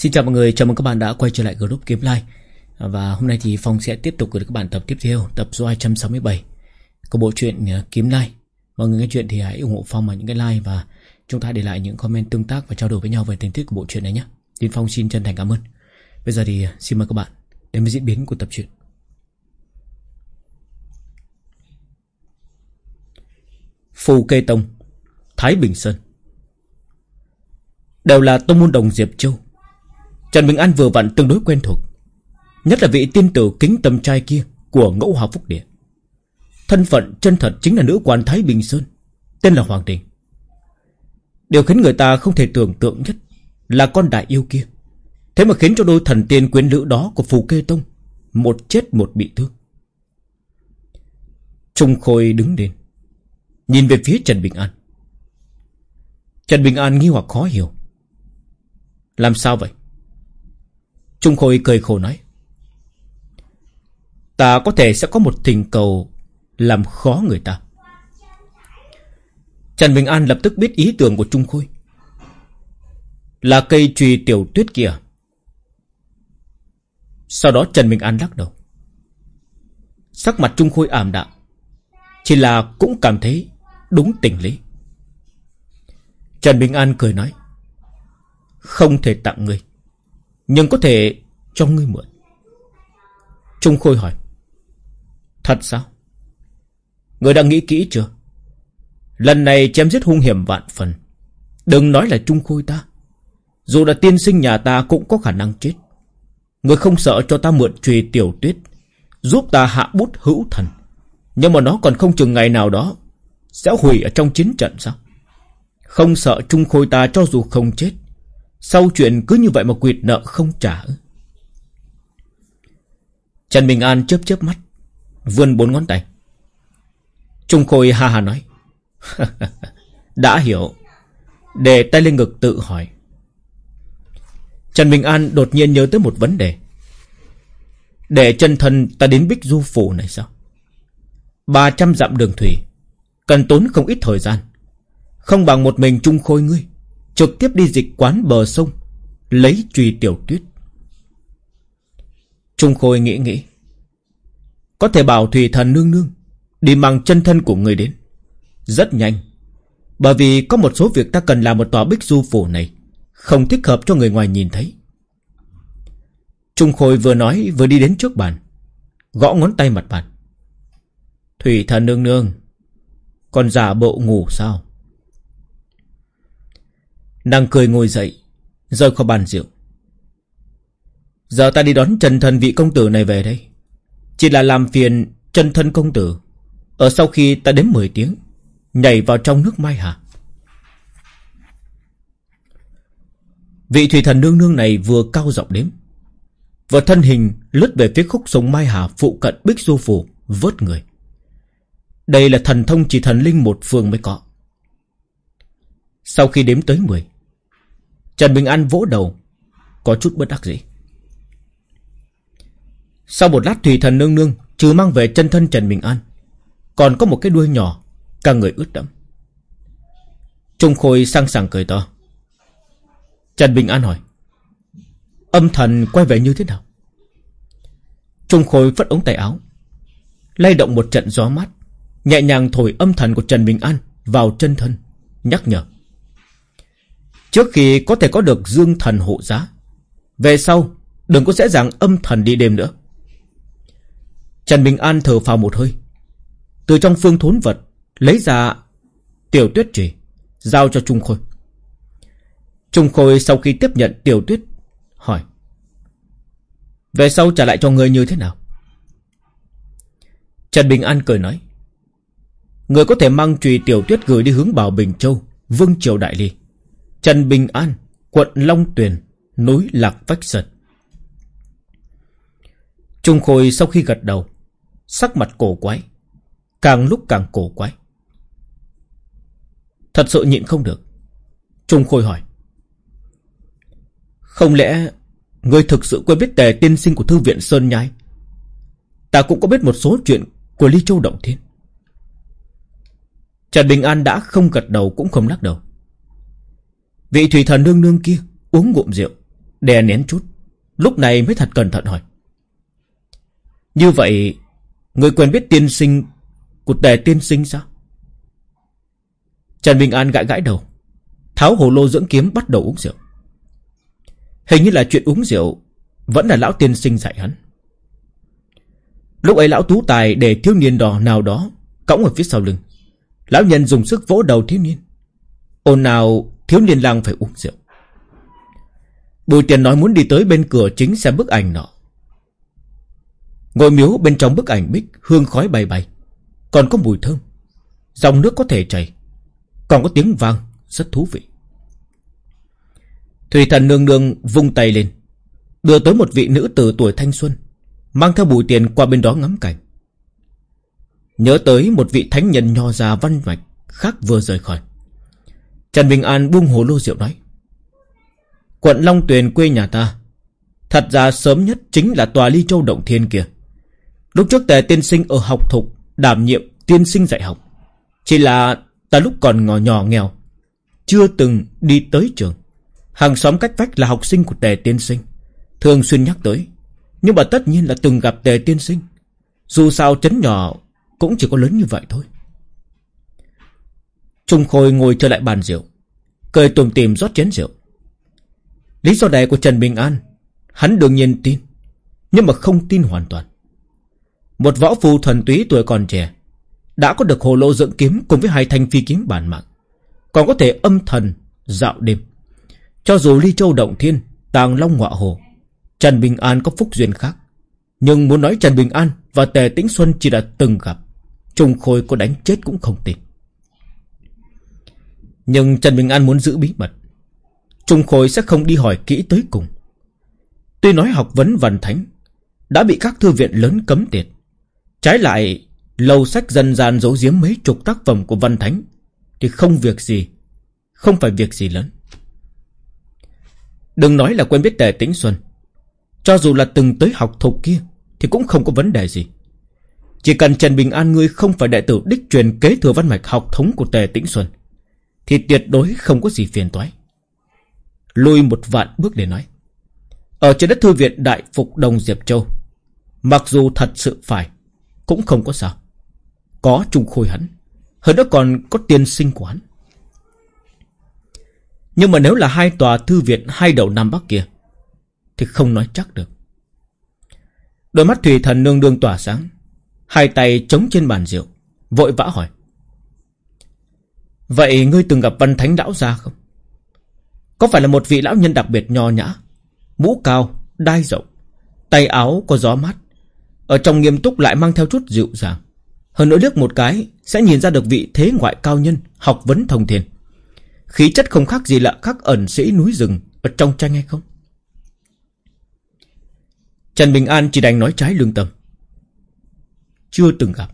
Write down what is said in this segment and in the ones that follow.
Xin chào mọi người, chào mừng các bạn đã quay trở lại group Kiếm Like Và hôm nay thì Phong sẽ tiếp tục gửi các bạn tập tiếp theo, tập số 267 Của bộ truyện ờ, Kiếm Like Mọi người nghe chuyện thì hãy ủng hộ Phong bằng những cái like và chúng ta để lại những comment tương tác và trao đổi với nhau về tình tiết của bộ truyện này nhé. Tiến Phong xin chân thành cảm ơn. Bây giờ thì ờ, xin mời các bạn đến với diễn biến của tập truyện. Phù Kê Tông Thái Bình Sơn. Đều là tông môn đồng Diệp Châu. Trần Bình An vừa vặn tương đối quen thuộc, Nhất là vị tiên tử kính tâm trai kia Của ngẫu hòa phúc địa. Thân phận chân thật chính là nữ quan Thái Bình Sơn, Tên là Hoàng Đình. Điều khiến người ta không thể tưởng tượng nhất Là con đại yêu kia. Thế mà khiến cho đôi thần tiên quyến nữ đó Của Phù Kê Tông Một chết một bị thương. Trung Khôi đứng lên, Nhìn về phía Trần Bình An. Trần Bình An nghi hoặc khó hiểu. Làm sao vậy? Trung Khôi cười khổ nói, Ta có thể sẽ có một tình cầu Làm khó người ta. Trần Bình An lập tức biết ý tưởng của Trung Khôi. Là cây trùy tiểu tuyết kia Sau đó Trần Bình An lắc đầu. Sắc mặt Trung Khôi ảm đạm, Chỉ là cũng cảm thấy đúng tình lý. Trần Bình An cười nói, Không thể tặng người. Nhưng có thể cho ngươi mượn. Trung Khôi hỏi, Thật sao? Ngươi đã nghĩ kỹ chưa? Lần này chém giết hung hiểm vạn phần. Đừng nói là Trung Khôi ta. Dù là tiên sinh nhà ta cũng có khả năng chết. Ngươi không sợ cho ta mượn trùy tiểu tuyết, Giúp ta hạ bút hữu thần. Nhưng mà nó còn không chừng ngày nào đó Sẽ hủy ở trong chiến trận sao? Không sợ Trung Khôi ta cho dù không chết sau chuyện cứ như vậy mà quyệt nợ không trả. Trần Bình An chớp chớp mắt, Vươn bốn ngón tay. Trung Khôi ha ha nói, Đã hiểu. Để tay lên ngực tự hỏi. Trần Bình An đột nhiên nhớ tới một vấn đề. Để chân thân ta đến Bích Du Phủ này sao? 300 dặm đường thủy, Cần tốn không ít thời gian. Không bằng một mình Trung Khôi ngươi. Trực tiếp đi dịch quán bờ sông, Lấy truy tiểu tuyết. Trung Khôi nghĩ nghĩ, Có thể bảo Thủy Thần nương nương Đi mang chân thân của người đến. Rất nhanh, Bởi vì có một số việc ta cần làm một tòa bích du phủ này, Không thích hợp cho người ngoài nhìn thấy. Trung Khôi vừa nói vừa đi đến trước bàn, Gõ ngón tay mặt bàn. Thủy thần nương nương Còn giả bộ ngủ sao? Nàng cười ngồi dậy Rơi khỏi bàn rượu. Giờ ta đi đón chân thân vị công tử này về đây. Chỉ là làm phiền chân thân công tử. Ở sau khi ta đếm 10 tiếng, Nhảy vào trong nước mai hà Vị thủy thần nương nương này vừa cao giọng đếm. Vừa thân hình lướt về phía khúc sông Mai Hà phụ cận Bích Du Phủ, vớt người. Đây là thần thông chỉ thần linh một phương mới có. Sau khi đếm tới 10 Trần Bình An vỗ đầu. Có chút bất đắc dĩ. Sau một lát thủy thần nương nương, Trừ mang về chân thân Trần Bình An, Còn có một cái đuôi nhỏ, Cả người ướt đẫm. Trung Khôi sang sảng cười to. Trần Bình An hỏi, Âm thần quay về như thế nào? Trung Khôi phất ống tay áo, lay động một trận gió mát, Nhẹ nhàng thổi âm thần của Trần Bình An Vào chân thân, Nhắc nhở. Trước khi có thể có được dương thần hộ giá, Về sau, Đừng có dễ dàng âm thần đi đêm nữa. Trần Bình An thở phào một hơi, Từ trong phương thốn vật Lấy ra tiểu tuyết trì, Giao cho Trung Khôi. Trung Khôi sau khi tiếp nhận tiểu tuyết, Hỏi, Về sau trả lại cho người như thế nào? Trần Bình An cười nói Người có thể mang trùy tiểu tuyết gửi đi hướng Bảo Bình Châu, Vương Triều Đại Ly. Trần Bình An, Quận Long Tuyền, Núi Lạc Vách Sơn. Trung Khôi sau khi gật đầu, Sắc mặt cổ quái, Càng lúc càng cổ quái. Thật sự nhịn không được. Trung Khôi hỏi, Không lẽ người thực sự quen biết tề tiên sinh của Thư viện Sơn Nhai? Ta cũng có biết một số chuyện Của Ly Châu Động Thiên. Trần Bình An đã không gật đầu Cũng không lắc đầu. Vị thủy thần nương nương kia uống ngụm rượu, Đè nén chút, Lúc này mới thật cẩn thận hỏi. Như vậy, Người quen biết tiên sinh Của đề tiên sinh sao? Trần Bình An gãi gãi đầu, Tháo hồ lô dưỡng kiếm bắt đầu uống rượu. Hình như là chuyện uống rượu Vẫn là lão tiên sinh dạy hắn. Lúc ấy lão tú tài để thiếu niên đỏ nào đó Cõng ở phía sau lưng. Lão nhân dùng sức vỗ đầu thiếu niên. Ôn nào thiếu niên lang phải uống rượu. Bùi tiền nói muốn đi tới bên cửa chính xem bức ảnh nọ. Ngồi miếu bên trong bức ảnh bích, Hương khói bay bay. Còn có mùi thơm. Dòng nước có thể chảy. Còn có tiếng vang, rất thú vị. Thủy thần nương nương vung tay lên, Đưa tới một vị nữ tử tuổi thanh xuân, Mang theo bùi tiền qua bên đó ngắm cảnh. Nhớ tới một vị thánh nhân nho già văn mạch Khác vừa rời khỏi. Trần Bình An buông hồ lô rượu nói, Quận Long Tuyền quê nhà ta, Thật ra sớm nhất chính là tòa ly châu động thiên kia. Lúc trước tề tiên sinh ở học thục Đảm nhiệm tiên sinh dạy học, Chỉ là ta lúc còn ngò nhỏ nghèo, Chưa từng đi tới trường. Hàng xóm cách vách là học sinh của tề tiên sinh, Thường xuyên nhắc tới. Nhưng mà tất nhiên là từng gặp tề tiên sinh, Dù sao chấn nhỏ Cũng chỉ có lớn như vậy thôi. Trung Khôi ngồi trở lại bàn rượu, Cười tùm tìm rót chén rượu. Lý do này của Trần Bình An, Hắn đương nhiên tin, Nhưng mà không tin hoàn toàn. Một võ phu thuần túy tuổi còn trẻ, Đã có được hồ lô dựng kiếm Cùng với hai thanh phi kiếm bản mạng, Còn có thể âm thần, dạo đêm. Cho dù Ly Châu Động Thiên, Tàng Long Ngọa Hồ, Trần Bình An có phúc duyên khác, Nhưng muốn nói Trần Bình An Và Tề Tĩnh Xuân chỉ đã từng gặp, Trung Khôi có đánh chết cũng không tin. Nhưng Trần Bình An muốn giữ bí mật. Trung Khôi sẽ không đi hỏi kỹ tới cùng. Tuy nói học vấn văn thánh Đã bị các thư viện lớn cấm tiệt, Trái lại Lầu sách dân gian giấu giếm mấy chục tác phẩm của văn thánh Thì không việc gì, Không phải việc gì lớn. Đừng nói là quen biết Tề Tĩnh Xuân, Cho dù là từng tới học thục kia Thì cũng không có vấn đề gì. Chỉ cần Trần Bình An ngươi không phải đệ tử đích truyền kế thừa văn mạch học thống của Tề Tĩnh Xuân thì tuyệt đối không có gì phiền toái. Lùi một vạn bước để nói, Ở trên đất thư viện Đại Phục Đông Diệp Châu, Mặc dù thật sự phải, Cũng không có sao. Có trung khôi hắn, Hơn nữa còn có tiên sinh của hắn. Nhưng mà nếu là hai tòa thư viện Hai đầu Nam Bắc kia, Thì không nói chắc được. Đôi mắt thủy thần nương đương tỏa sáng, Hai tay chống trên bàn rượu, Vội vã hỏi Vậy ngươi từng gặp văn thánh lão gia không? Có phải là một vị lão nhân đặc biệt nho nhã Mũ cao, đai rộng Tay áo có gió mát Ở trong nghiêm túc lại mang theo chút dịu dàng? Hơn nữa liếc một cái Sẽ nhìn ra được vị thế ngoại cao nhân Học vấn thông thiên. Khí chất không khác gì lạ khắc ẩn sĩ núi rừng Ở trong tranh hay không? Trần Bình An chỉ đành nói trái lương tâm. Chưa từng gặp.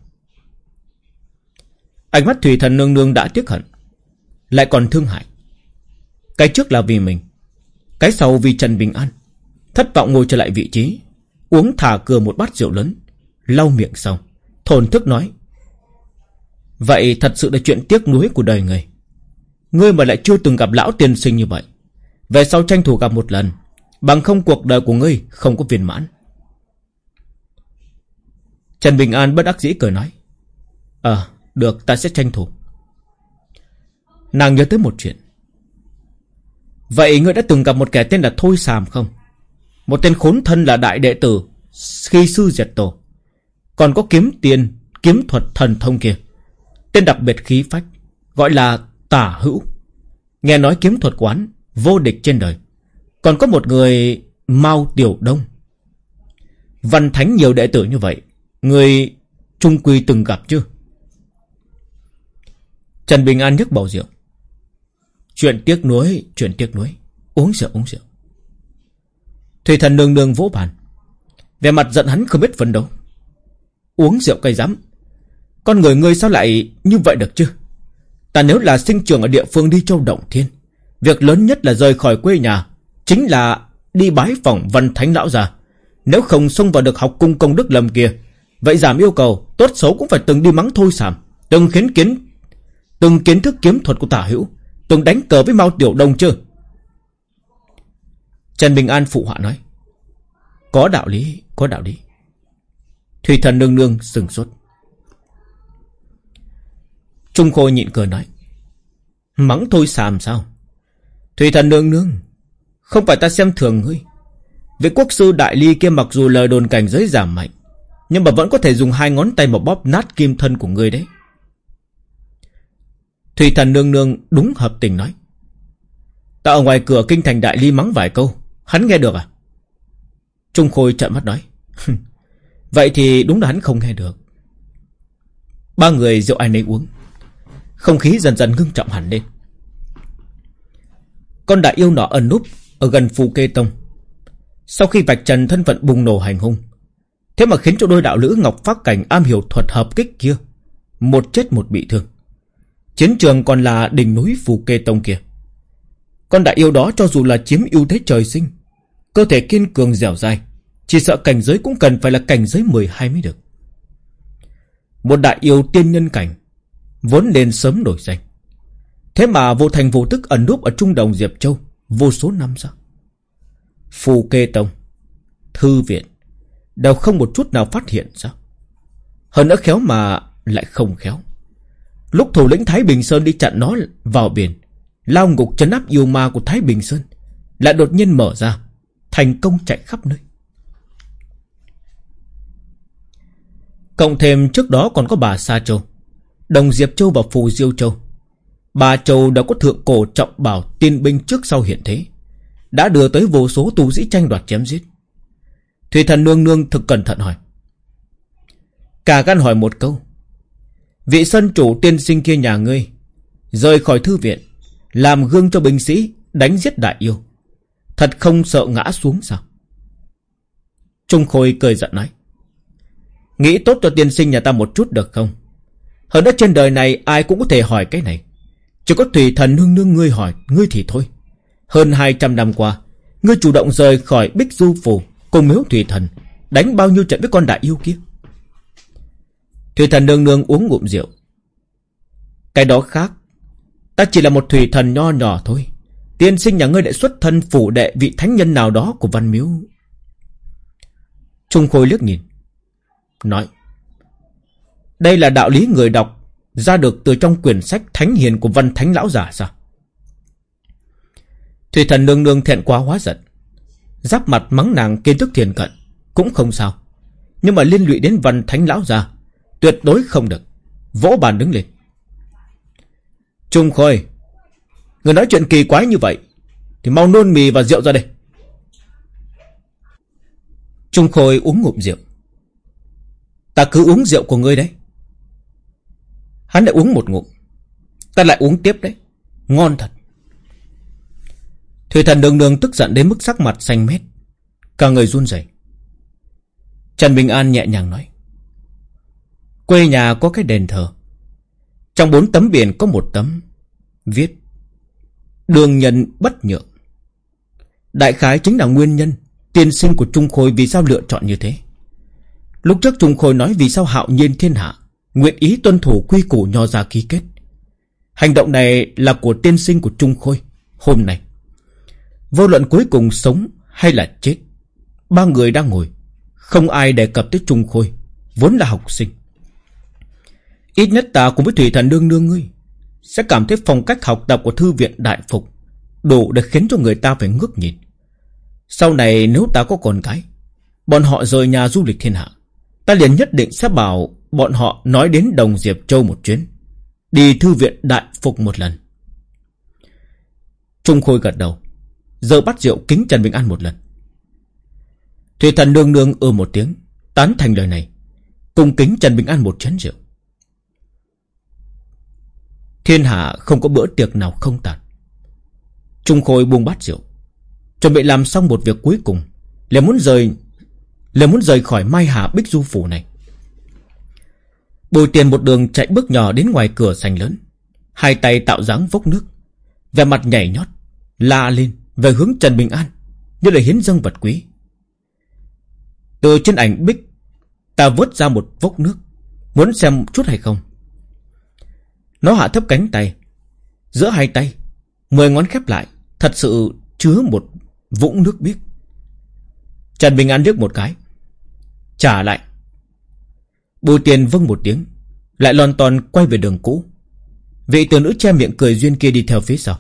Ánh mắt thủy thần nương nương đã tiếc hận, Lại còn thương hại. Cái trước là vì mình, Cái sau vì Trần Bình An. Thất vọng ngồi trở lại vị trí, Uống thả cửa một bát rượu lớn, Lau miệng xong Thồn thức nói, Vậy thật sự là chuyện tiếc nuối của đời người. Ngươi mà lại chưa từng gặp lão tiên sinh như vậy, Về sau tranh thủ gặp một lần, Bằng không cuộc đời của ngươi không có viên mãn. Trần Bình An bất đắc dĩ cười nói Ờ được, ta sẽ tranh thủ. Nàng nhớ tới một chuyện. Vậy ngươi đã từng gặp một kẻ tên là Thôi Sàm không? Một tên khốn thân là đại đệ tử Khi sư diệt tổ. Còn có kiếm tiền, Kiếm thuật thần thông kia. Tên đặc biệt khí phách, Gọi là tả hữu. Nghe nói kiếm thuật quán Vô địch trên đời. Còn có một người Mao Tiểu Đông. Văn thánh nhiều đệ tử như vậy, Người Trung Quy từng gặp chưa? Trần Bình An nhấc bầu rượu Chuyện tiếc nuối, chuyện tiếc nuối. Uống rượu, uống rượu. Thủy thần nương nương vỗ bàn. Về mặt giận hắn không biết phấn đấu. Uống rượu cay rắm. Con người ngươi sao lại như vậy được chứ? Ta nếu là sinh trưởng ở địa phương đi châu Động Thiên. Việc lớn nhất là rời khỏi quê nhà. Chính là đi bái phòng văn thánh lão già. Nếu không xông vào được học cung công đức lầm kia. Vậy giảm yêu cầu, tốt xấu cũng phải từng đi mắng thôi sảm. Từng khiến kiến Từng kiến thức kiếm thuật của tả hữu Từng đánh cờ với Mao Tiểu Đông chưa Trần Bình An phụ họa nói. Có đạo lý, có đạo lý. Thủy thần nương nương sừng sốt. Trung Khôi nhịn cười nói. Mắng thôi xàm sao? Thủy thần nương nương, không phải ta xem thường ngươi. Vị quốc sư đại ly kia mặc dù lời đồn cảnh giới giảm mạnh, nhưng mà vẫn có thể dùng hai ngón tay mà bóp nát kim thân của ngươi đấy. Thủy thần nương nương đúng hợp tình nói. Ta ở ngoài cửa kinh thành đại ly mắng vài câu, hắn nghe được à? Trung Khôi trợn mắt nói. Vậy thì đúng là hắn không nghe được. Ba người rượu ai nấy uống. Không khí dần dần ngưng trọng hẳn lên. Con đại yêu nọ ẩn núp ở gần phù kê tông. Sau khi vạch trần thân phận bùng nổ hành hung, thế mà khiến cho đôi đạo lữ Ngọc Phát Cảnh am hiểu thuật hợp kích kia, một chết một bị thương. Chiến trường còn là đỉnh núi phù kê tông kia. Con đại yêu đó cho dù là chiếm ưu thế trời sinh, cơ thể kiên cường dẻo dai, chỉ sợ cảnh giới cũng cần phải là cảnh giới 12 mới được. Một đại yêu tiên nhân cảnh, vốn nên sớm nổi danh. Thế mà vô thành vô tức ẩn núp ở trung đồng Diệp Châu Vô số năm sao Phù kê tông Thư viện Đều không một chút nào phát hiện sao Hơn nữa khéo mà lại không khéo Lúc thủ lĩnh Thái Bình Sơn đi chặn nó vào biển, Lao ngục chấn áp yêu ma của Thái Bình Sơn, Lại đột nhiên mở ra, Thành công chạy khắp nơi Cộng thêm trước đó còn có bà Sa Châu, Đồng Diệp Châu và Phù Diêu Châu Bà Châu đã có thượng cổ trọng bảo tiên binh trước sau hiện thế. Đã đưa tới vô số tu sĩ tranh đoạt chém giết. Thủy thần nương nương thực cẩn thận hỏi. Cả gan hỏi một câu. Vị sân chủ tiên sinh kia nhà ngươi, rời khỏi thư viện, làm gương cho binh sĩ, đánh giết đại yêu. Thật không sợ ngã xuống sao? Trung Khôi cười giận nói. Nghĩ tốt cho tiên sinh nhà ta một chút được không? Hơn đất trên đời này ai cũng có thể hỏi cái này. Chỉ có tùy thần nương nương ngươi hỏi Ngươi thì thôi Hơn 200 năm qua Ngươi chủ động rời khỏi Bích Du Phủ Cùng miếu thủy thần Đánh bao nhiêu trận với con đại yêu kia Thủy thần nương nương uống ngụm rượu Cái đó khác Ta chỉ là một thủy thần nho nhỏ thôi Tiên sinh nhà ngươi lại xuất thân phủ đệ vị thánh nhân nào đó của văn miếu Trung Khôi liếc nhìn Nói, Đây là đạo lý người đọc, ra được từ trong quyển sách Thánh Hiền của Văn Thánh Lão Giả sao? Thủy thần nương nương thẹn quá hóa giận. Giáp mặt mắng nàng kiến thức thiền cận. Cũng không sao. Nhưng mà liên lụy đến Văn Thánh Lão Giả. Tuyệt đối không được. Vỗ bàn đứng lên. Trung Khôi. Người nói chuyện kỳ quái như vậy. Thì mau nôn mì và rượu ra đây. Trung Khôi uống ngụm rượu. Ta cứ uống rượu của ngươi đấy. Hắn lại uống một ngụm Ta lại uống tiếp đấy Ngon thật Thủy thần đường đường tức giận đến mức sắc mặt xanh mét Cả người run rẩy. Trần Bình An nhẹ nhàng nói Quê nhà có cái đền thờ. Trong bốn tấm biển có một tấm, Viết, Đường nhân bất nhượng. Đại khái chính là nguyên nhân Tiên sinh của Trung Khôi vì sao lựa chọn như thế. Lúc trước Trung Khôi nói vì sao hạo nhiên thiên hạ, Nguyện ý tuân thủ quy củ nho ra ký kết. Hành động này là của tiên sinh của Trung Khôi Hôm nay. Vô luận cuối cùng sống hay là chết, Ba người đang ngồi, Không ai đề cập tới Trung Khôi, Vốn là học sinh. Ít nhất ta cùng với Thủy Thần Đương Nương ngươi Sẽ cảm thấy phong cách học tập của Thư viện Đại Phục Đủ để khiến cho người ta phải ngước nhìn Sau này nếu ta có con cái Bọn họ rời nhà du lịch thiên hạ, Ta liền nhất định sẽ bảo bọn họ nói đến Đồng Diệp Châu một chuyến. Đi thư viện đại phục một lần. Trung Khôi gật đầu. Giờ bắt rượu kính Trần Bình An một lần. Thủy thần nương nương ư một tiếng. Tán thành lời này. Cùng kính Trần Bình An một chén rượu. Thiên hạ không có bữa tiệc nào không tàn. Trung Khôi buông bát rượu. Chuẩn bị làm xong một việc cuối cùng. Là muốn rời là muốn rời khỏi Mai Hà Bích Du Phủ này. Bùi tiền một đường chạy bước nhỏ đến ngoài cửa sành lớn. Hai tay tạo dáng vốc nước. Về mặt nhảy nhót. La lên về hướng Trần Bình An. Như là hiến dâng vật quý. Từ trên ảnh bích. Ta vớt ra một vốc nước. Muốn xem chút hay không? Nó hạ thấp cánh tay. Giữa hai tay. Mười ngón khép lại. Thật sự chứa một Vũng nước biếc Trần Bình An liếc một cái Trả lại Bùi tiền vâng một tiếng, Lại lon ton quay về đường cũ Vị tiểu nữ che miệng cười duyên kia đi theo phía sau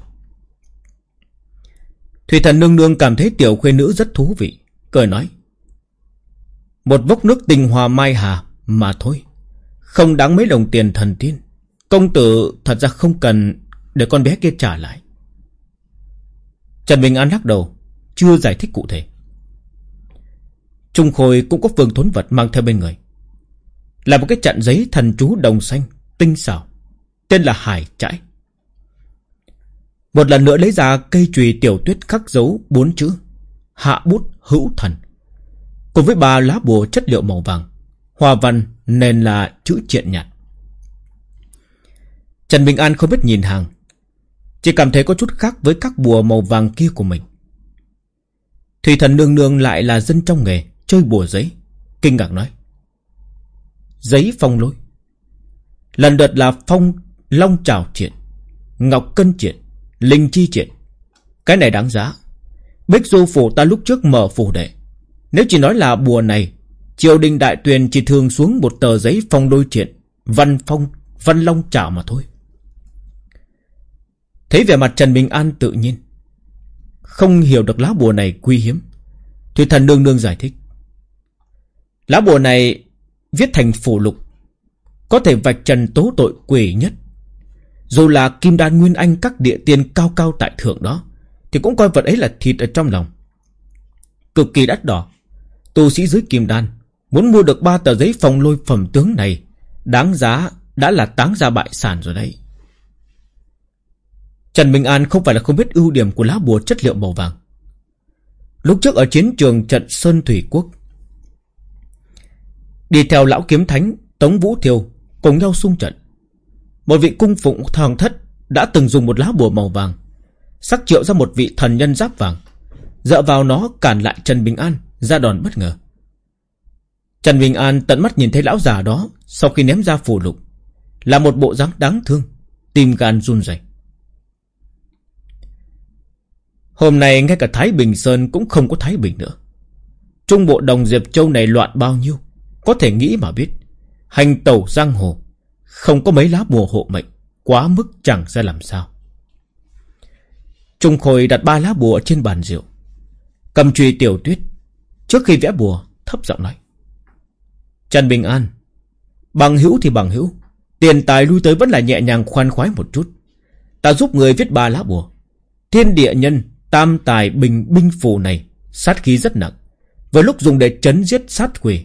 Thủy thần nương nương cảm thấy tiểu khuê nữ rất thú vị, Cười nói Một vốc nước tình hòa mai hà Mà thôi, Không đáng mấy đồng tiền thần tiên Công tử thật ra không cần Để con bé kia trả lại. Trần Bình An lắc đầu, Chưa giải thích cụ thể. Trung Khôi cũng có phương thốn vật mang theo bên người. Là một cái chặn giấy thần chú đồng xanh, Tinh xảo, Tên là Hải Trãi. Một lần nữa lấy ra cây chùy tiểu tuyết khắc dấu bốn chữ, Hạ bút hữu thần, Cùng với ba lá bùa chất liệu màu vàng hòa văn nên là chữ triện nhạt. Trần Bình An không biết nhìn hàng. Chỉ cảm thấy có chút khác với các bùa màu vàng kia của mình. Thủy thần nương nương lại là dân trong nghề, Chơi bùa giấy, Kinh ngạc nói. Giấy phong lôi. Lần đợt là phong, long trào triện, Ngọc cân triện, Linh chi triện. Cái này đáng giá. Bích du phủ ta lúc trước mở phủ đệ. Nếu chỉ nói là bùa này, Triều đình đại tuyền chỉ thường xuống một tờ giấy phong đôi triện, Văn phong, Văn long trào mà thôi. Thấy vẻ mặt Trần Bình An tự nhiên. Không hiểu được lá bùa này quý hiếm. Thì thần nương nương giải thích. Lá bùa này Viết thành phủ lục, Có thể vạch trần tố tội quỷ nhất. Dù là kim đan nguyên anh Các địa tiên cao cao tại thượng đó, Thì cũng coi vật ấy là thịt ở trong lòng. Cực kỳ đắt đỏ. Tu sĩ dưới kim đan Muốn mua được ba tờ giấy phòng lôi phẩm tướng này, Đáng giá đã là táng ra bại sản rồi đấy. Trần Bình An không phải là không biết ưu điểm của lá bùa chất liệu màu vàng. Lúc trước ở chiến trường trận Sơn Thủy Quốc, đi theo lão kiếm thánh Tống Vũ Thiêu cùng nhau xung trận. Một vị cung phụng hoàng thất đã từng dùng một lá bùa màu vàng, sắc triệu ra một vị thần nhân giáp vàng, dựa vào nó cản lại Trần Bình An ra đòn bất ngờ. Trần Bình An tận mắt nhìn thấy lão già đó sau khi ném ra phù lục, là một bộ dáng đáng thương, tim gan run rẩy. Hôm nay ngay cả Thái Bình Sơn cũng không có Thái Bình nữa. Trung bộ đồng Diệp Châu này loạn bao nhiêu, có thể nghĩ mà biết. Hành tẩu giang hồ, không có mấy lá bùa hộ mệnh, quá mức chẳng ra làm sao. Trung Khôi đặt ba lá bùa trên bàn rượu. Cầm chùy tiểu tuyết, trước khi vẽ bùa, thấp giọng nói. Trần Bình An, bằng hữu thì bằng hữu, tiền tài lui tới vẫn là nhẹ nhàng khoan khoái một chút. Ta giúp người viết ba lá bùa. Thiên địa nhân Tam tài bình binh phù này sát khí rất nặng. Với lúc dùng để chấn giết sát quỷ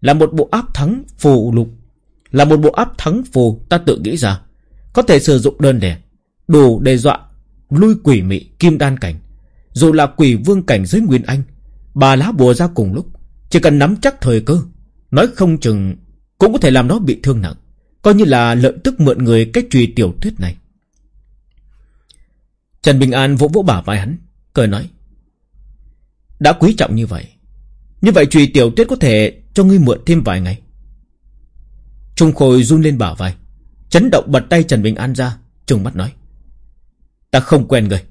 là một bộ áp thắng phù lục, là một bộ áp thắng phù ta tự nghĩ ra, có thể sử dụng đơn đề, đủ đe dọa lui quỷ mị kim đan cảnh, dù là quỷ vương cảnh dưới nguyên anh, bà lá bùa ra cùng lúc, chỉ cần nắm chắc thời cơ, nói không chừng cũng có thể làm nó bị thương nặng, coi như là lợi tức mượn người cái trùy tiểu thuyết này. Trần Bình An vỗ vỗ bả vai hắn, Cười nói, Đã quý trọng như vậy Như vậy trùy tiểu tuyết có thể cho ngươi mượn thêm vài ngày. Trung Khôi run lên bả vai, Chấn động bật tay Trần Bình An ra, trừng mắt nói, Ta không quen người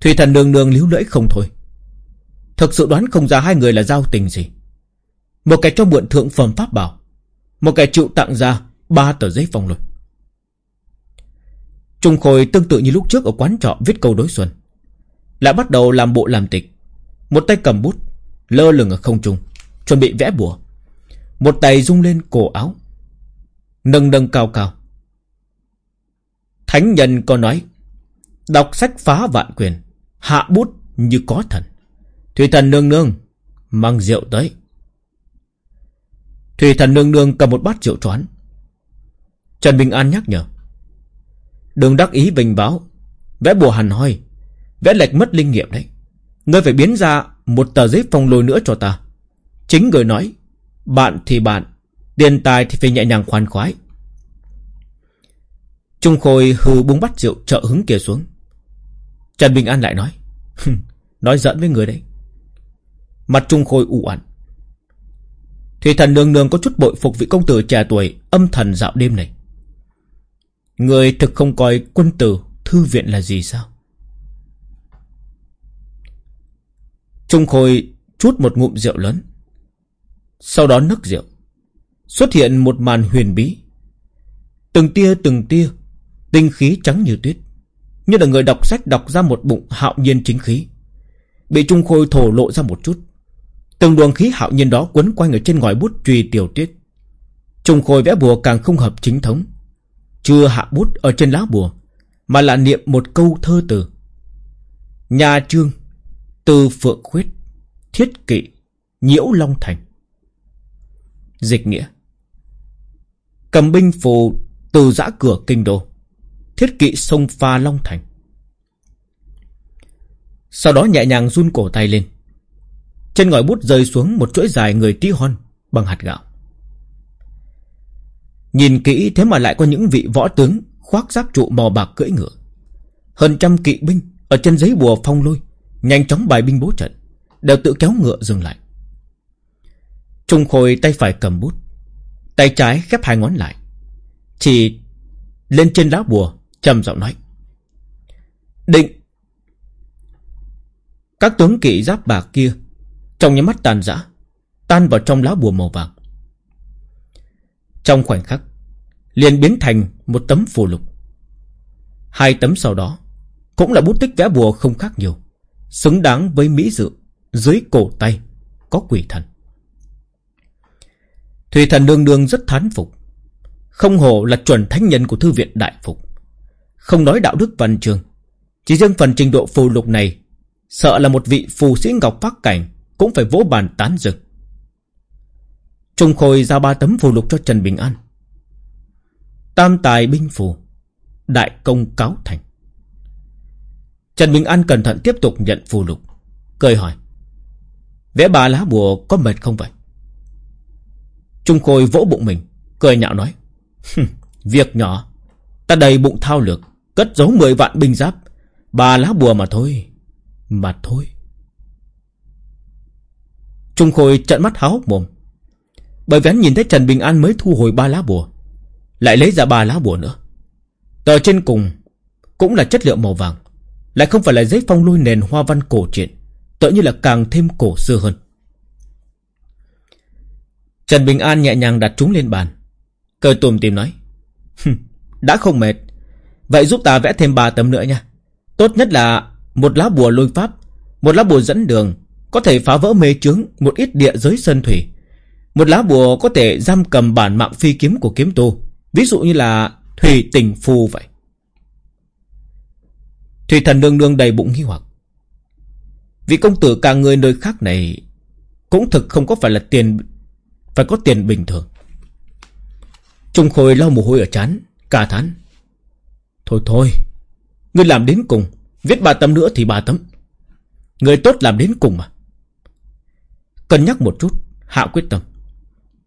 Thủy thần nương nương líu lưỡi không thôi. Thực sự đoán không ra hai người là giao tình gì. Một kẻ cho mượn thượng phẩm pháp bảo, Một kẻ chịu tặng ra Ba tờ giấy phong luật Trung Khôi tương tự như lúc trước ở quán trọ viết câu đối xuân. Lại bắt đầu làm bộ làm tịch. Một tay cầm bút, lơ lửng ở không trung, chuẩn bị vẽ bùa. Một tay rung lên cổ áo, nâng nâng cao cao. Thánh nhân có nói, đọc sách phá vạn quyền, hạ bút như có thần. Thủy thần nương nương, mang rượu tới. Thủy thần nương nương cầm một bát rượu choán. Trần Bình An nhắc nhở. Đừng đắc ý vinh báo. Vẽ bùa hằn hoi. Vẽ lệch mất linh nghiệm đấy. Ngươi phải biến ra một tờ giấy phong lôi nữa cho ta. Chính người nói, Bạn thì bạn, Tiền tài thì phải nhẹ nhàng khoan khoái. Trung Khôi hừ bung bắt rượu trợ hứng kia xuống. Trần Bình An lại nói Nói giận với người đấy. Mặt Trung Khôi u ẩn Thủy thần nương nương có chút bội phục vị công tử trẻ tuổi, Âm thần dạo đêm này. Người thực không coi quân tử Thư viện là gì sao Trung Khôi chút một ngụm rượu lớn. Sau đó nấc rượu. Xuất hiện một màn huyền bí. Từng tia từng tia, tinh khí trắng như tuyết. Như là người đọc sách đọc ra một bụng hạo nhiên chính khí. Bị Trung Khôi thổ lộ ra một chút. Từng luồng khí hạo nhiên đó quấn quanh ở trên ngòi bút truy tiểu tuyết. Trung Khôi vẽ bùa càng không hợp chính thống. Chưa hạ bút ở trên lá bùa, mà là niệm một câu thơ từ. Nhà trương, từ phượng khuyết, thiết kỵ, nhiễu long thành. Dịch nghĩa Cầm binh phù từ giã cửa kinh đô Thiết kỵ sông pha long thành Sau đó nhẹ nhàng run cổ tay lên Trên ngòi bút rơi xuống một chuỗi dài người tí hon Bằng hạt gạo Nhìn kỹ thế mà lại có những vị võ tướng Khoác giáp trụ màu bạc cưỡi ngựa. Hơn trăm kỵ binh Ở trên giấy bùa phong lôi, Nhanh chóng bài binh bố trận, Đều tự kéo ngựa dừng lại. Trung Khôi tay phải cầm bút, Tay trái khép hai ngón lại, Chỉ lên trên lá bùa, trầm giọng nói, Định. Các tướng kỵ giáp bạc kia, Trong những mắt tàn rã Tan vào trong lá bùa màu vàng trong khoảnh khắc, liền biến thành một tấm phù lục. Hai tấm sau đó, Cũng là bút tích vẽ bùa không khác nhiều, Xứng đáng với mỹ dự Dưới cổ tay Có quỷ thần. Thủy thần đương đương rất thán phục, Không hồ là chuẩn thánh nhân của thư viện đại phục. Không nói đạo đức văn trường Chỉ riêng phần trình độ phù lục này, Sợ là một vị phù sĩ ngọc phát cảnh Cũng phải vỗ bàn tán rực Trung Khôi giao ba tấm phù lục cho Trần Bình An. Tam tài binh phù, Đại công cáo thành. Trần Bình An cẩn thận tiếp tục nhận phù lục, Cười hỏi, Vẽ bà lá bùa có mệt không vậy? Trung Khôi vỗ bụng mình, Cười nhạo nói Việc nhỏ, Ta đầy bụng thao lược, Cất giấu 10 vạn binh giáp Bà lá bùa mà thôi Mà thôi. Trung Khôi trận mắt háo mồm bởi vì hắn nhìn thấy Trần Bình An mới thu hồi ba lá bùa, Lại lấy ra ba lá bùa nữa. Tờ trên cùng Cũng là chất liệu màu vàng, Lại không phải là giấy phong lôi nền hoa văn cổ truyện tự như là càng thêm cổ xưa hơn. Trần Bình An nhẹ nhàng đặt chúng lên bàn Cười tùm tìm nói Đã không mệt. Vậy giúp ta vẽ thêm ba tấm nữa nha. Tốt nhất là một lá bùa lôi pháp, Một lá bùa dẫn đường, Có thể phá vỡ mê chướng, Một ít địa giới sân thủy một lá bùa có thể giam cầm bản mạng phi kiếm của kiếm tu Ví dụ như là Thủy tình phù vậy. Thủy thần đương đương đầy bụng nghi hoặc. Vị công tử cả người nơi khác này Cũng thực không có phải là tiền, Phải có tiền bình thường. Trung Khôi lau mồ hôi ở chán Cả thán. Thôi thôi, Ngươi làm đến cùng, Viết ba tấm nữa thì ba tấm. Người tốt làm đến cùng mà. Cân nhắc một chút, Hạ quyết tâm.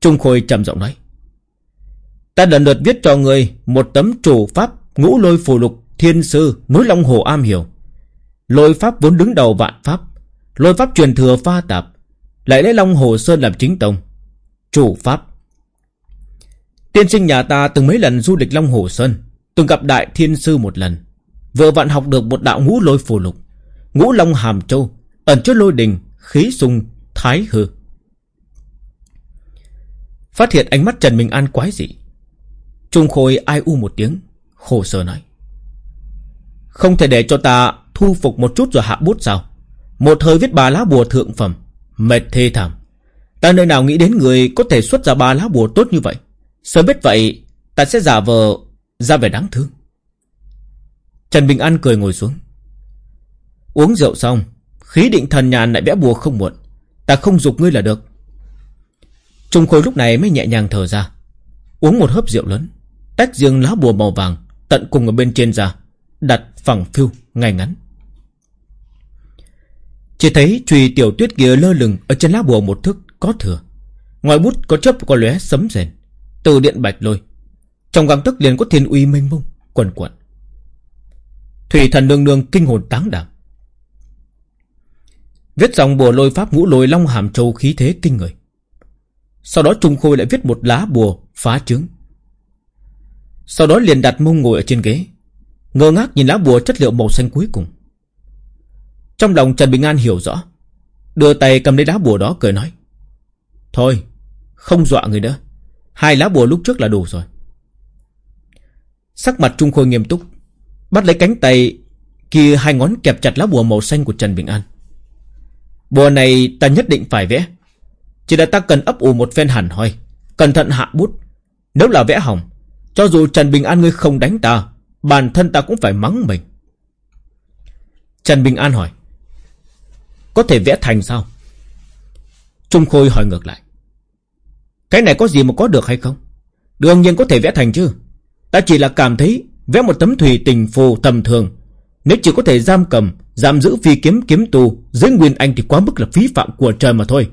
Trung Khôi trầm giọng nói. Ta lần lượt viết cho người Một tấm chủ pháp Ngũ lôi phù lục Thiên sư Núi Long Hồ am hiểu. Lôi pháp vốn đứng đầu vạn pháp, Lôi pháp truyền thừa pha tạp, Lại lấy Long Hồ Sơn làm chính tông Chủ pháp. Tiên sinh nhà ta từng mấy lần du lịch Long Hồ Sơn, Từng gặp Đại Thiên Sư một lần. Vừa vặn học được một đạo ngũ lôi phù lục, Ngũ Long Hàm Châu, Ẩn chứa lôi đình, Khí sung, Thái hư. Phát hiện ánh mắt Trần Minh An quái dị. Trung Khôi ai u một tiếng, Khổ sở nói. Không thể để cho ta thu phục một chút rồi hạ bút sao? Một hơi viết ba lá bùa thượng phẩm, Mệt thê thảm. Ta nơi nào nghĩ đến người có thể xuất ra ba lá bùa tốt như vậy? Sớm biết vậy, Ta sẽ giả vờ, ra vẻ đáng thương. Trần Bình An cười ngồi xuống. Uống rượu xong, Khí định thần nhàn lại vẽ bùa không muộn. Ta không dục ngươi là được. Trung Khôi lúc này mới nhẹ nhàng thở ra. Uống một hớp rượu lớn, Tách riêng lá bùa màu vàng Tận cùng ở bên trên ra, Đặt phẳng phiêu ngay ngắn. Chỉ thấy chùy tiểu tuyết kia lơ lửng Ở trên lá bùa một thức có thừa. Ngoài bút có chớp có lóe sấm rền, Từ điện bạch lôi. Trong găng tức liền có thiên uy mênh mông, Quần quận Thủy thần nương nương kinh hồn táng đảm Viết dòng bùa lôi pháp ngũ lôi long hàm châu khí thế kinh người. Sau đó Trung Khôi lại viết một lá bùa phá trướng. Sau đó liền đặt mông ngồi ở trên ghế, Ngơ ngác nhìn lá bùa chất liệu màu xanh cuối cùng. Trong lòng Trần Bình An hiểu rõ, Đưa tay cầm lấy lá bùa đó cười nói, Thôi, Không dọa người nữa, Hai lá bùa lúc trước là đủ rồi. Sắc mặt Trung Khôi nghiêm túc, Bắt lấy cánh tay Kia hai ngón kẹp chặt lá bùa màu xanh của Trần Bình An. Bùa này ta nhất định phải vẽ chỉ là ta cần ấp ủ một phen hẳn hoi. Cẩn thận hạ bút. Nếu là vẽ hỏng, Cho dù Trần Bình An ngươi không đánh ta, Bản thân ta cũng phải mắng mình. Trần Bình An hỏi, Có thể vẽ thành sao? Trung Khôi hỏi ngược lại, Cái này có gì mà có được hay không? Đương nhiên có thể vẽ thành chứ. Ta chỉ là cảm thấy Vẽ một tấm thủy tình phù tầm thường. Nếu chỉ có thể giam cầm, Giam giữ phi kiếm kiếm tù Dưới Nguyên Anh thì quá mức là phí phạm của trời mà thôi.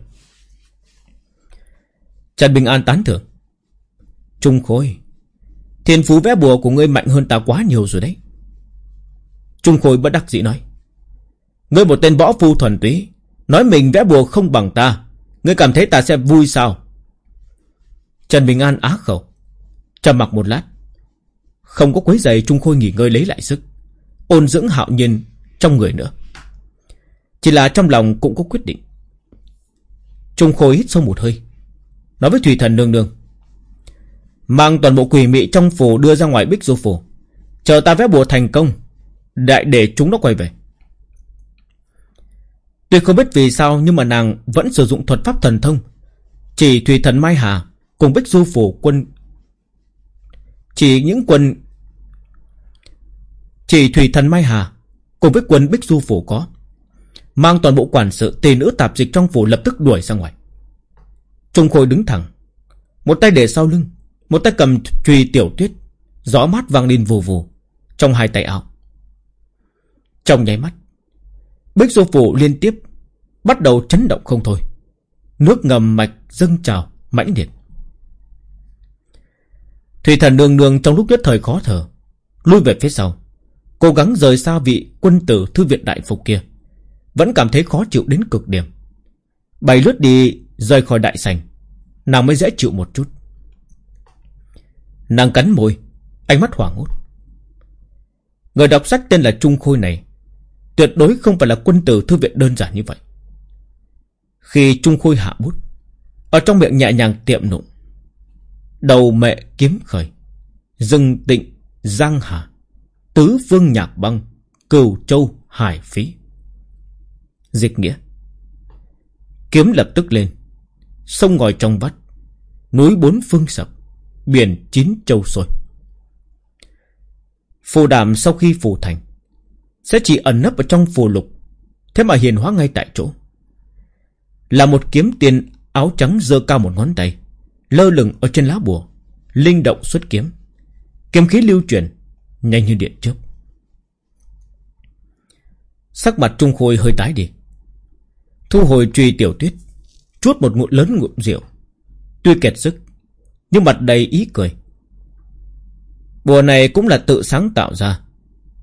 Trần Bình An tán thưởng. Trung Khôi, Thiên phú vẽ bùa của ngươi mạnh hơn ta quá nhiều rồi đấy. Trung Khôi bất đắc dĩ nói, Ngươi một tên võ phu thuần túy, Nói mình vẽ bùa không bằng ta, Ngươi cảm thấy ta sẽ vui sao? Trần Bình An á khẩu, trầm mặc một lát. Không có quấy giày, Trung Khôi nghỉ ngơi lấy lại sức, Ôn dưỡng hạo nhiên trong người nữa. Chỉ là trong lòng cũng có quyết định. Trung Khôi hít sâu một hơi. Nói với Thủy Thần Nương Nương. Mang toàn bộ quỷ mị trong phủ đưa ra ngoài bích du phủ. Chờ ta vẽ bùa thành công, Đại để chúng nó quay về. Tuy không biết vì sao Nhưng mà nàng vẫn sử dụng thuật pháp thần thông. Chỉ Thủy Thần Mai Hà Cùng bích du phủ quân, Chỉ những quân, Chỉ Thủy Thần Mai Hà Cùng với quân bích du phủ có. Mang toàn bộ quản sự, Tỷ nữ tạp dịch trong phủ lập tức đuổi ra ngoài. Trung Khôi đứng thẳng, Một tay để sau lưng, Một tay cầm chùy tiểu tuyết, Gió mát vang lên vù vù Trong hai tay áo. Trong nháy mắt, Bích du phủ liên tiếp Bắt đầu chấn động không thôi, Nước ngầm mạch dâng trào mãnh liệt. Thủy thần nương nương trong lúc nhất thời khó thở, Lui về phía sau, Cố gắng rời xa vị quân tử thư viện đại phục kia, Vẫn cảm thấy khó chịu đến cực điểm. Bay lướt đi Rời khỏi đại sành Nàng mới dễ chịu một chút. Nàng cắn môi, Ánh mắt hoảng hốt. Người đọc sách tên là Trung Khôi này, Tuyệt đối không phải là quân tử thư viện đơn giản như vậy. Khi Trung Khôi hạ bút, Ở trong miệng nhẹ nhàng tiệm nụng, Đầu mẹ kiếm khởi Dừng tịnh, Giang Hà, Tứ phương nhạc băng, Cửu châu, hải phí. Dịch nghĩa. Kiếm lập tức lên. Sông ngòi trong vắt, Núi bốn phương sập, Biển chín châu sôi Phù đàm sau khi phù thành, Sẽ chỉ ẩn nấp ở trong phù lục, Thế mà hiền hóa ngay tại chỗ. Là một kiếm tiền áo trắng dơ cao một ngón tay, Lơ lửng ở trên lá bùa, Linh động xuất kiếm. Kiếm khí lưu chuyển, Nhanh như điện chớp. Sắc mặt Trung Khôi hơi tái đi. Thu hồi truy tiểu tuyết Chuốt một ngụm lớn ngụm rượu. Tuy kẹt sức, Nhưng mặt đầy ý cười. Bùa này cũng là tự sáng tạo ra,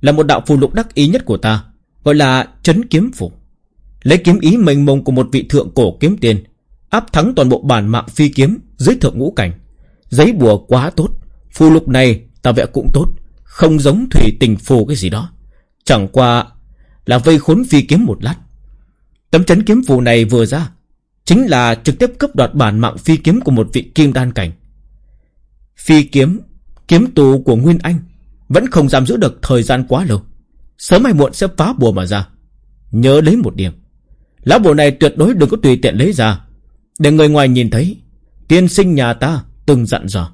Là một đạo phù lục đắc ý nhất của ta, Gọi là chấn kiếm phủ. Lấy kiếm ý mênh mông của một vị thượng cổ kiếm tiền Áp thắng toàn bộ bản mạng phi kiếm Dưới thượng ngũ cảnh. Giấy bùa quá tốt, Phù lục này ta vẽ cũng tốt, Không giống thủy tình phù cái gì đó. Chẳng qua là vây khốn phi kiếm một lát. Tấm chấn kiếm phù này vừa ra Chính là trực tiếp cướp đoạt bản mạng phi kiếm của một vị kim đan cảnh. Phi kiếm Kiếm tù của Nguyên Anh Vẫn không giam giữ được thời gian quá lâu. Sớm hay muộn sẽ phá bùa mà ra. Nhớ lấy một điểm. Lá bùa này tuyệt đối đừng có tùy tiện lấy ra. Để người ngoài nhìn thấy, Tiên sinh nhà ta từng dặn dò.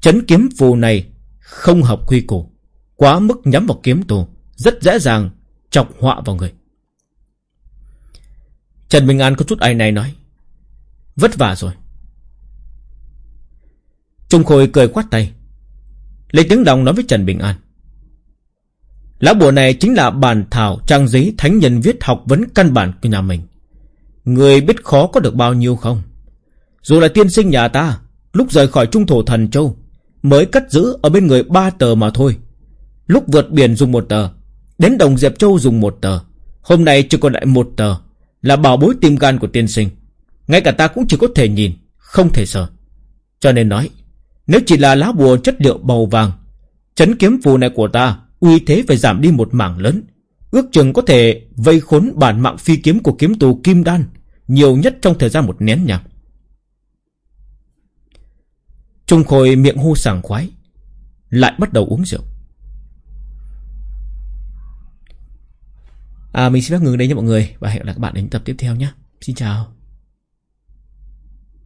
Chấn kiếm phù này Không hợp quy củ. Quá mức nhắm vào kiếm tù, Rất dễ dàng chọc họa vào người. Trần Bình An có chút ai này nói Vất vả rồi Trung Khôi cười quát tay Lấy tiếng đồng nói với Trần Bình An Lá bùa này chính là bản thảo trang giấy thánh nhân viết học vấn căn bản của nhà mình. Người biết khó có được bao nhiêu không? Dù là tiên sinh nhà ta, lúc rời khỏi trung thổ thần châu, mới cất giữ ở bên người ba tờ mà thôi. Lúc vượt biển dùng một tờ, đến đồng Diệp Châu dùng một tờ, hôm nay chỉ còn lại một tờ, là bảo bối tim gan của tiên sinh. Ngay cả ta cũng chỉ có thể nhìn, không thể sờ. Cho nên nói, nếu chỉ là lá bùa chất liệu màu vàng, chấn kiếm phù này của ta, uy thế phải giảm đi một mảng lớn, Ước chừng có thể vây khốn bản mạng phi kiếm của kiếm tù Kim Đan Nhiều nhất trong thời gian một nén nhạc Trung Khôi miệng hô sảng khoái Lại bắt đầu uống rượu à, Mình xin phép ngừng đây nha mọi người Và hẹn gặp lại các bạn đến tập tiếp theo nhé. Xin chào.